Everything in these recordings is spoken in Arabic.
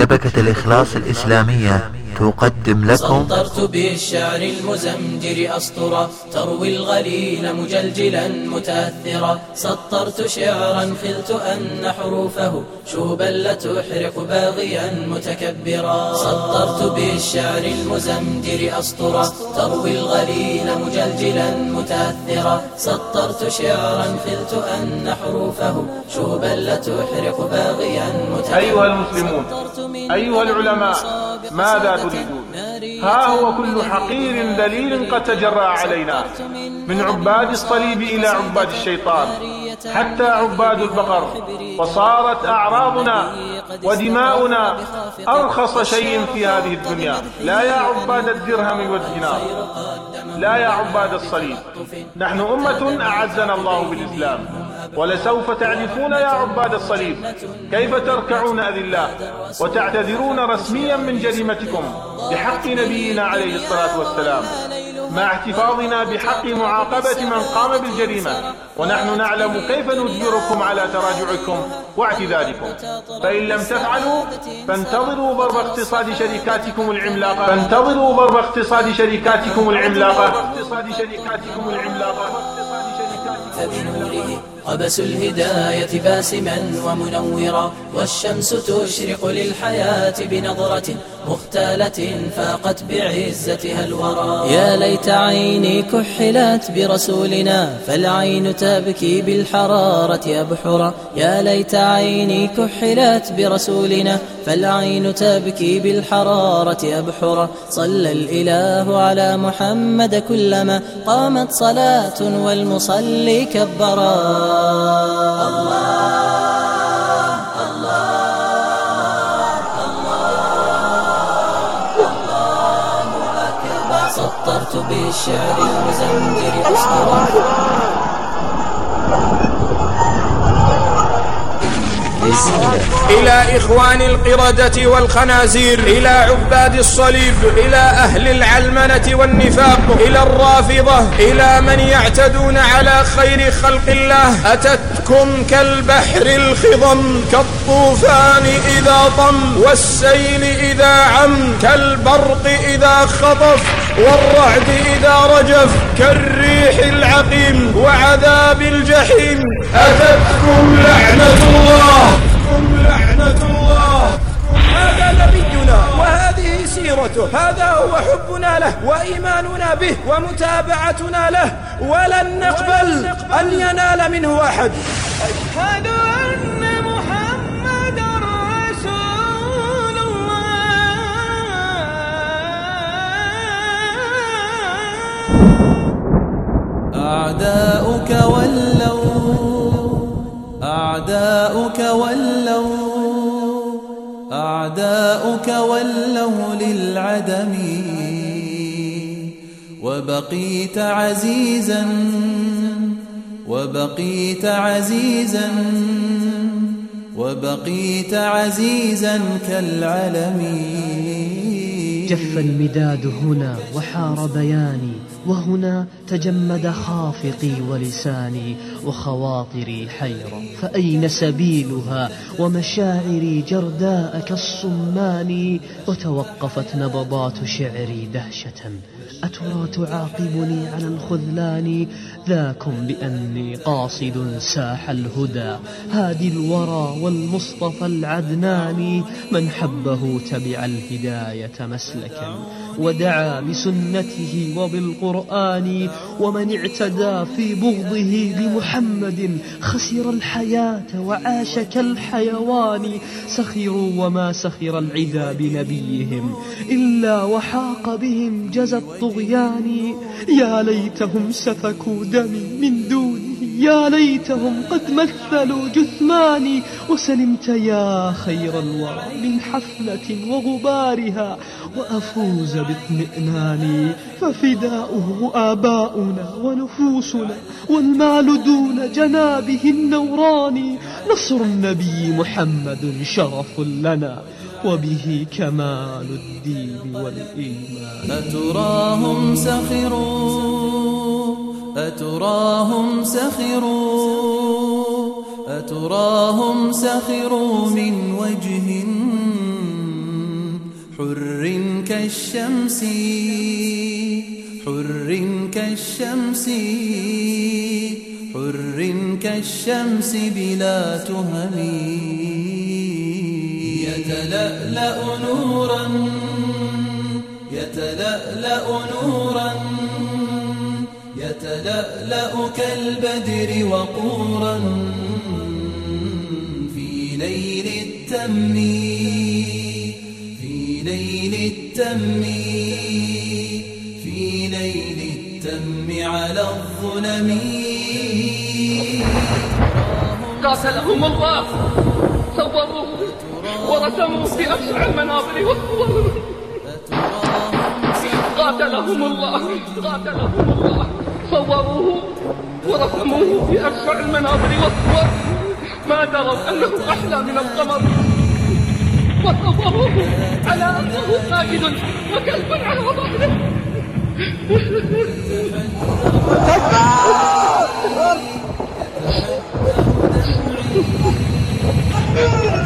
شبكة الإخلاص الإسلامية. تقدم لكم. سطرت بالشعر المزمجر أسطرا تروي الغليل مجلجلا متأثرا سطرت شعرا خلت أن حروفه شوبا لتحرق باغيا متكبرا. سطرت بالشعر المزمجر أسطرا تروي الغليل مجلجلا متأثرا سطرت شعرا خلت أن حروفه شوبا لتحرق باغيا متكبرا. أيها المسلمون أيها العلماء ماذا تريدون؟ ها هو كل حقير ذليل قد تجرأ علينا. من عباد الصليب إلى عباد الشيطان حتى عباد البقر. وصارت أعراضنا ودماؤنا أرخص شيء في هذه الدنيا. لا يا عباد الدرهم والدينار. لا يا عباد الصليب. نحن أمة أعزنا الله بالإسلام. ولسوف تعرفون يا عباد الصليب كيف تركعون أذلاء وتعتذرون رسميا من جريمتكم بحق نبينا عليه الصلاة والسلام. مع احتفاظنا بحق معاقبة من قام بالجريمة. ونحن نعلم كيف نجبركم على تراجعكم واعتذاركم. فإن لم تفعلوا فانتظروا ضرب اقتصاد شركاتكم العملاقة. فانتظروا ضرب اقتصاد شركاتكم العملاقة. اقتصاد شركاتكم العملاقة. قبس الهداية باسما ومنورا والشمس تشرق للحياة بنظرة مختالة فاقت بعزتها الورى. يا ليت عيني كحلت برسولنا فالعين تبكي بالحرارة أبحرا. يا ليت عيني كحلت برسولنا فالعين تبكي بالحرارة أبحرا صلى الإله على محمد كلما قامت صلاة والمصلي كبرا سطرت بالشعر المزمجر أسطرا إلى إخوان القردة والخنازير إلى عباد الصليب إلى أهل العلمنة والنفاق إلى الرافضة إلى من يعتدون على خير خلق الله. أتتكم كالبحر الخضم كالطوفان إذا طم والسيل إذا عم كالبرق إذا خطف والرعد إذا رجف كالريح العقيم وعذاب الجحيم. أتتكم لعنة الله؟ الله هذا نبينا وهذه سيرته هذا هو حبنا له وإيماننا به ومتابعتنا له. ولن نقبل. أن ينال منه أحد. أشهد أن محمد رسول الله. أعداؤك ولوا أعداؤك ولوا. أعداؤك ولوا للعدم وبقيت عزيزا وبقيت عزيزا وبقيت عزيزا كالعلم. جف المداد هنا وحار بياني. وهنا تجمد خافقي ولساني وخواطري حيرة فأين سبيلها؟ ومشاعري جرداء كالصمان وتوقفت نبضات شعري دهشة. أترى تعاقبني على الخذلان؟ ذاكم بأني قاصد ساح الهدى. هادي الورى والمصطفى العدناني من حبه تبع الهداية مسلكا. ودعا بسنته وبالقرآن ومن اعتدى في بغضه لمحمد خسر الحياة وعاش كالحيوان سخروا وما سخر العدا بنبيهم إلا وحاق بهم جزى الطغيان. يا ليتهم سفكوا دمي من دونه يا ليتهم قد مثلوا جثماني وسلمت يا خير الورى من حفلة وغبارها وأفوز باطمئنان ففداؤه آباؤنا ونفوسنا والمال دون جنابه النوراني نصر النبي محمد شرف لنا وبه كمال الدين والإيمان. أتراهم سخروا أتراهم سخروا أتراهم سخروا من وجه كالشمس حر كالشمس حر كالشمس بلا تهم. يتلألأ نورا يتلألأ نورا. يتلألأ كالبدر وقورا في ليل التم في ليل التم في ليل التم على الظلم. قاتلهم الله. صوروه ورسموا في أبشع المناظر والصور. قاتلهم الله. قاتلهم الله. صوروه ورسموه في أبشع المناظر والصور. ما دروا أنه أحلى من القمر. وصوروه على أنه قائد وكلب على ظهره.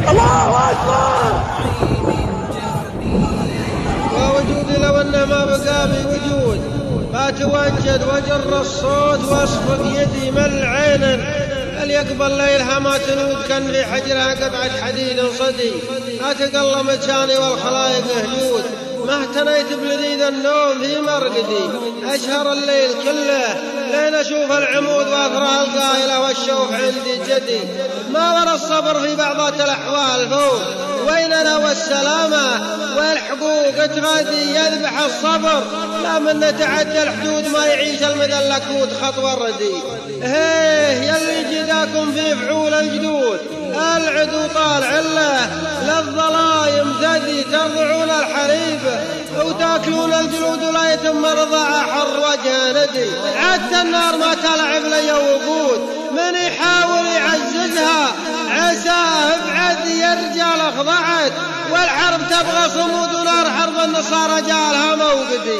الله أكبر! اتوجد وجر الصوت واصفق يدي من عينا. هل يقبل ليلها ما تنود كان في حجرها قطعة حديد صدي. أتقل مكاني والخلايق هجود. ما اهتنيت بلذيذ النوم في مرقدي. أشهر الليل كله لين أشوف العمود وأثرها القايلة والشوف عندي جدي. ما ورا الصبر في بعضات الأحوال فوق. ويننا والسلامة والحقوق تغادي يذبح الصبر. لا من نتعدى الحدود ما يعيش المذلكود خطوة ردي هيه يلي جداكم في فعول الجدود. العدو طالع له للظلايم ثدي ترضعون الحليب وتاكلون الجلود ولا يتم رضاع حر وجه ندي عدت النار ما تلعب لي وقود. من يحاول يعززها عساه بعد يا رجال أخضعت والحرب تبغى صمود ونار حرب النصارى جالها موقدي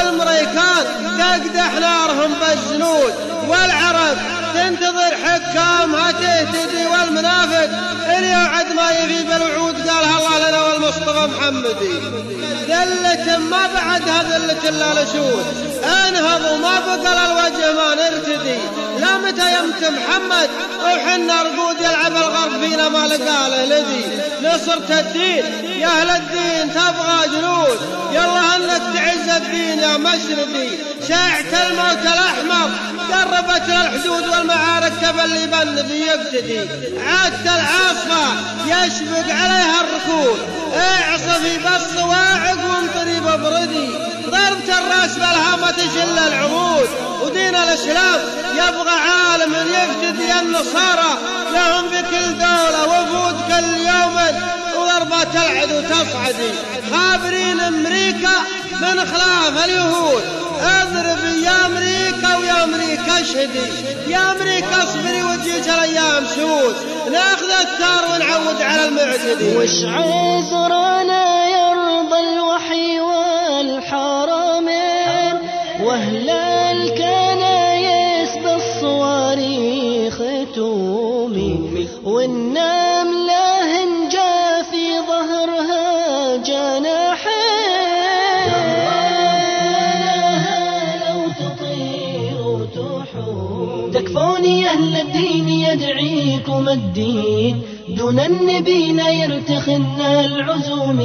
الامريكان تقدح نارهم بالجنود والعرب تنتظر حكامها تهتدي والمنافق اللي يوعد ما يفي بالوعود قالها الله لنا والمصطفى محمدي. ذلة ما بعدها ذلة الا لشود انهض وما بقى الوجه ما نرتدي. لا متى يمت محمد؟ وحنا رقود يلعب الغرب فينا ما لقاله لذي نصرت الدين يا أهل الدين تبغى جنود. يلا انك تعز الدين يا مشردي شاعت الموت الأحمر. قربت للحدود والمعارك تبلي بالنبي يقتدي عادت العاصفة يشبق عليها الركود. اعصفي بالصواعق وانطري ببردي. ضربت الرأس بالهامة تشل العمود. ودين الإسلام يبغى عالم يفتدي النصارى لهم بكل دولة وفود كل يوم وضربة العدو تصعدي خابرين أمريكا من خلاف اليهود. أضرب يا أمريكا ويا أمريكا اشهدي يا أمريكا اصبري وجيك الأيام سود نأخذ الثار ونعود على المعتدي. وش عذرنا يرضى الوحي والحرمين أهل الدين يدعيكم الدين. دون النبيين يرتخن العزوم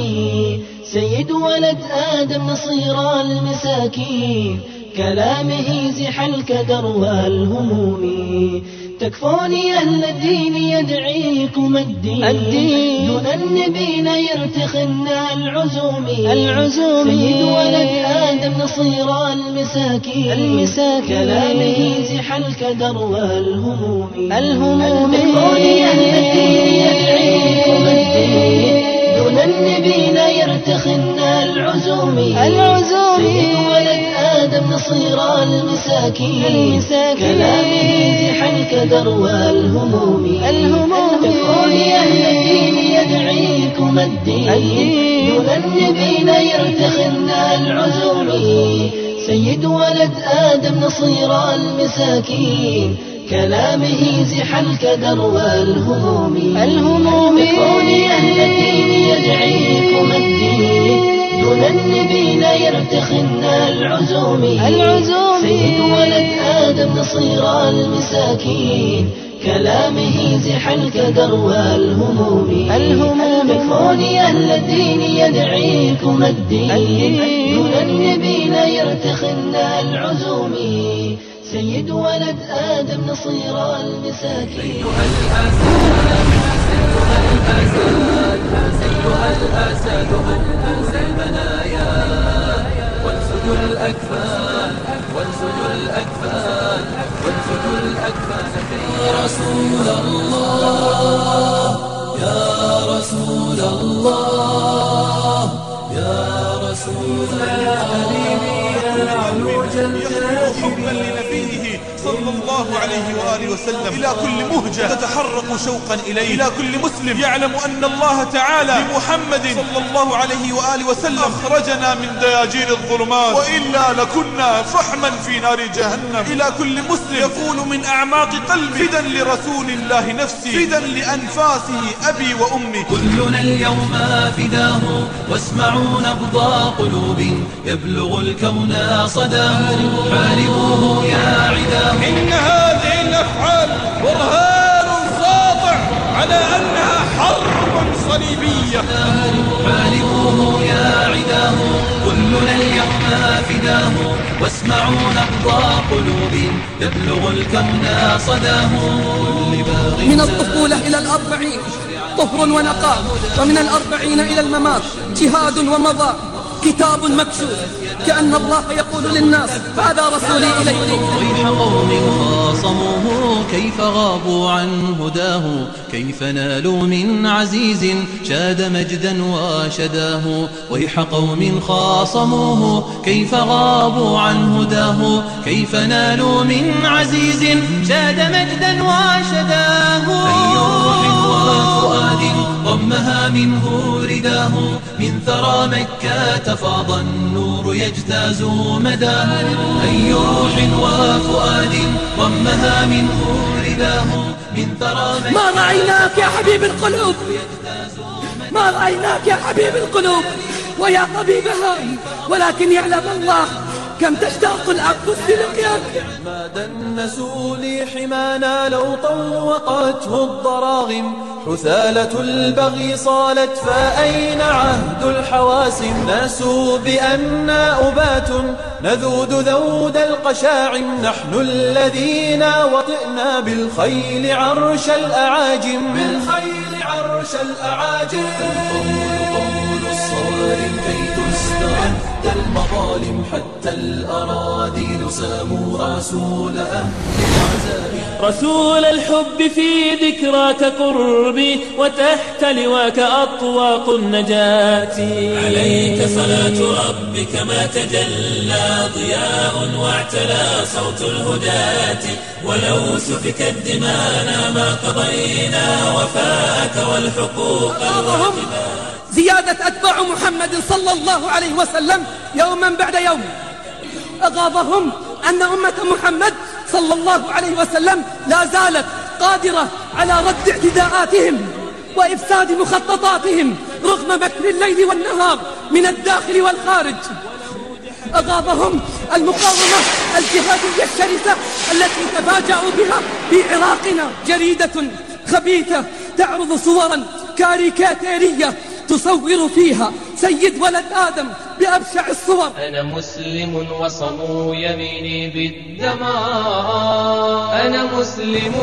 سيد ولد آدم نصير المساكين. كلامه زح الكدر والهموم. تكفوني أهل الدين يدعيكم الدين, الدين. دون النبيين يرتخن العزوم. العزوم. سيد ولد آدم نصير المساكين. المساكين. كلامه زح الكدر والهموم. الهموم. تكفوني أهل الدين يدعيكم الدين. دون النبيين يرتخن العزوم. العزوم. سيد ولد آدم نصير المساكين. المساكين. كلامه زح الكدر والهموم. الهموم. تكوني أهل الدين يدعيكم الدين, الدين. النبيين يرتخن العزوم سيد ولد آدم نصير المساكين. كلامه زح الكدر والهموم. الهموم. تكوني أهل الدين يدعيكم الدين. دون النبي يرتخن العزوم العزوم سيد ولد آدم نصير المساكين. كلامه زح الكدر والهموم. الهموم. تكفوني أهل الدين يدعيكم الدين. دون النبيين يرتخن العزوم سيد ولد آدم نصير المساكين أيها الأسد أيها الأسد أنزل المنايا وانسج الأكفان وانسج الأكفان وانسج الأكفان يا رسول الله يا رسول الله يا رسول الله حبا لنبيه صلى الله عليه وآله وسلم إلى كل مهجة تتحرك شوقا إليه. إلى كل مسلم يعلم أن الله تعالى بمحمد صلى الله عليه وآله وسلم أخرجنا من دياجير الظلمات. وإلا لكنا فحما في نار جهنم. إلى كل مسلم يقول من أعماق قلبي. فدا لرسول الله نفسي. فدا لأنفاسه أبي وأمي. كلنا اليوم فداه واسمعوا نبض قلوب. يبلغ الكون صداه. حاربوه يا عداه. إن هذه الأفعال برهان ساطع على أنها حرب صليبية. حاربوه يا عداه كلنا اليوم فداه واسمعوا نبض قلوب يبلغ الكون صداه. من الطفولة إلى الأربعين طهر ونقاء. ومن الأربعين إلى الممات جهاد ومضى. كتاب مكشوف كأن الله يقول للناس هذا رسولي إليكم. ويح قوم خاصموه كيف غابوا عن هداه؟ كيف نالوا من عزيز شاد مجدا وشداه ويح قوم خاصموه كيف غابوا عن هداه؟ كيف نالوا من عزيز شاد مجدا وشداه أي روح وفؤاد ضمها منه رداه. من ثرى مكة فاض النور يجتاز مداه. أي روح وفؤاد ضمها منه رداه. من ثرى مكة ما رأيناك يا حبيب القلوب. ما رأيناك يا حبيب القلوب. ويا طبيبها ولكن يعلم الله كم تشتاق الأنفس للقياك ما دنسوا لي حمانا لو طوقته الضراغم. حثالة البغي صالت فأين عهد الحواسم؟ ناسوا بأننا أبات نذود ذود القشاعم. نحن الذين وطئنا بالخيل عرش الأعاجم. بالخيل عرش الأعاجم. قول الصارم كي المظالم حتى الأراضي ساموا رسول أهل. رسول الحب في ذكراك قربي وتحت لواك أطواق النجاة. عليك صلاة ربك ما تجلى ضياء واعتلى صوت الهداة. ولو سفكت دمانا ما قضينا وفاءك والحقوق الواجبات. زيادة أتباع محمد صلى الله عليه وسلم يوما بعد يوم. أغاظهم أن أمة محمد صلى الله عليه وسلم لا زالت قادرة على رد اعتداءاتهم وإفساد مخططاتهم رغم مكر الليل والنهار من الداخل والخارج. أغاظهم المقاومة الجهادية الشرسة التي تفاجأوا بها في عراقنا جريدة خبيثة تعرض صورا كاريكاتيرية تصور فيها سيد ولد آدم بأبشع الصور. أنا مسلم وصموا يميني بالدماء. أنا مسلم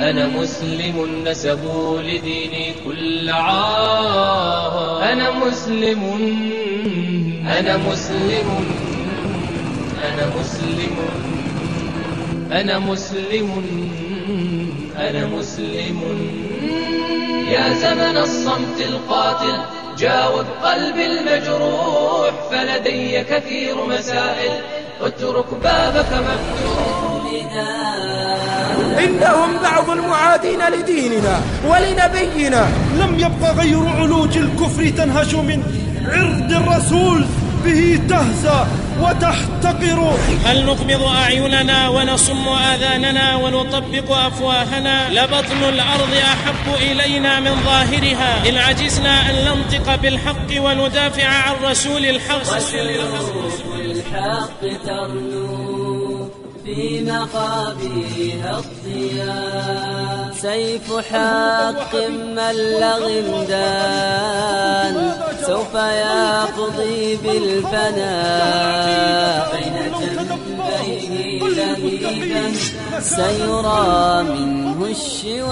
أنا مسلم نسبوا لديني كل عار أنا مسلم أنا مسلم أنا مسلم أنا مسلم أنا مسلم. يا زمن الصمت القاتل جاوب قلبي المجروح فلدي كثير مسائل اترك بابك مفتوح إنهم بعض المعادين لديننا ولنبينا. لم يبق غير علوج الكفر تنهش من عرض الرسول به تهزى وتحتقر. هل نغمض أعيننا ونصم آذاننا ونطبق أفواهنا؟ لبطن الأرض أحب إلينا من ظاهرها. إن عجزنا أن ننطق بالحق وندافع عن رسول الحق. رسول الحق ترنو. في مقابيها الضياء. سيف حق مل غمدان سوف يقضي بالفناء. بين جنبيه لهيبا سيرى منه الشواء